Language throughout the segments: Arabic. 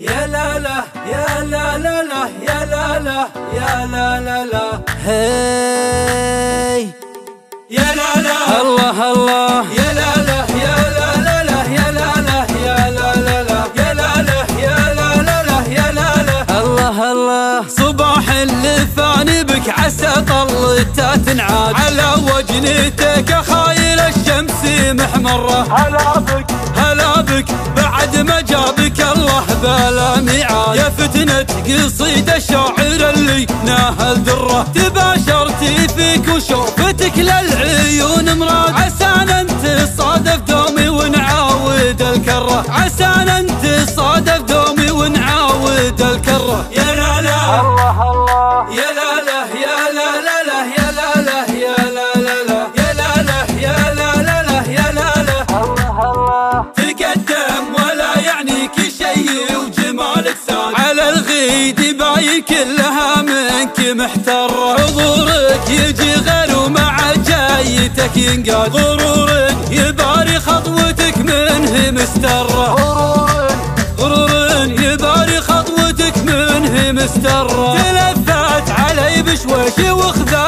يا لا لا يا لا لا لا يا لا لا يا لا لا لا هاي يا لا لا الله الله يا لا لا يا لا لا لا يا لا لا يا لا لا لا يا لا لا يا لا لا لا يا لا لا الله الله صباح اللي فاني بك عسى طلته تنعاد على وجنتك خايل الشمس بك هلا بك قصيدة الشاعر اللي ناهل دره تباشرتي فيك وشوفتك للعيون مراد. عسانا أنت صادف دومي ونعاود الكرة. عسانا أنت صادف دومي ونعاود الكرة. يا لا لا. كلها منك محتر. حضورك يجي غير ومع جايتك ينقاد غرورك يباري خطوتك منه مسترة غرور غرور يباري خطوتك منه مسترة تلفت علي بشويش وخذا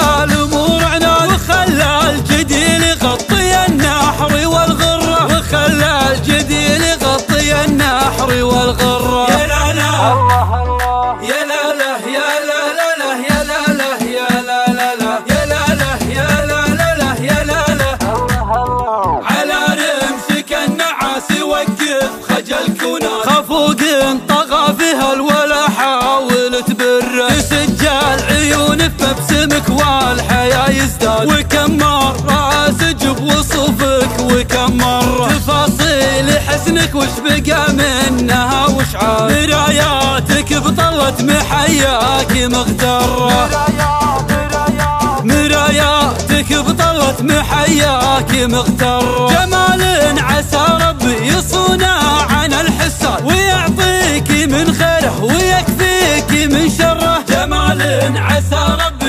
يزداد وكم مرة سجب وصفك وكم مرة تفاصيل حسنك وش بقى منها وش عاد. مراياتك بطلت محياك مغترة. مرايا مرايا مراياتك بطلت محياك مغتر جمال عسى ربي يصونها عن الحساد ويعطيك من خيره ويكفيك من شره. جمال عسى ربي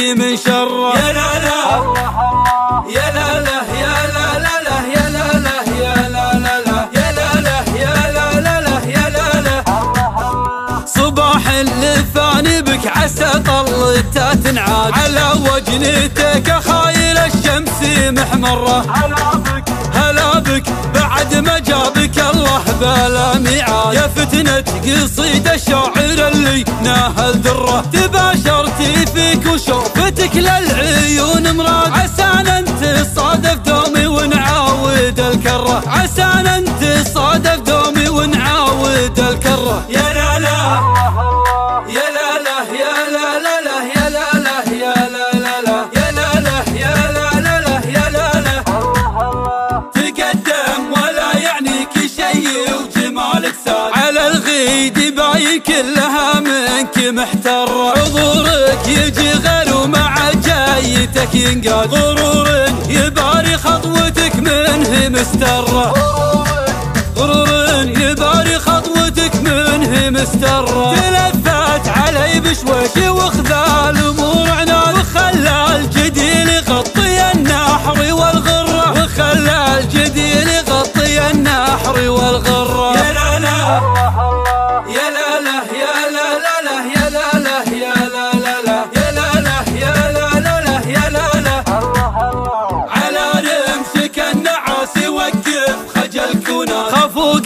من شره. يا لا لا. يا لا لا. يا لا لا لا. يا لا لا. يا لا لا يا لا لا. يا لا لا يا لا لا. صباح اللي فاني بك عسى طلته تنعاد. على وجنتك خايل الشمس محمرة. هلا بك. هلا بك. ما جابك الله بلا ميعاد يا فتنة قصيدة الشاعر اللي ناهل درة. تباشرتي فيك وشوفتك للعيون مراد. عسانا أنت صادف دومي ونعاود الكرة. عسانا أنت صادف دومي ونعاود الكرة. يا لا لا. كلها منك محتر حضورك يجي غير ومع جايتك ينقاد غرورك يباري خطوتك منه مسترة غرور غرور يباري خطوتك منه مسترة كنا خفوق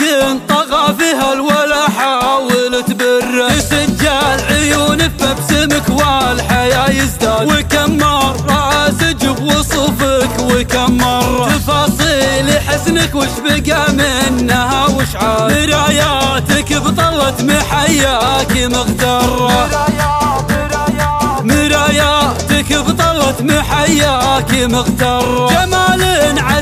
طغى فيها الولا حاول تبر. سجال عيون فبسمك والحياة يزداد. وكم مرة سجب وصفك وكم مرة تفاصيل حسنك وش بقى منها وش عاد؟ مراياتك بطلت محياك مغترة. مرايا مرايا مراياتك بطلت محياك مغتر جمال عسى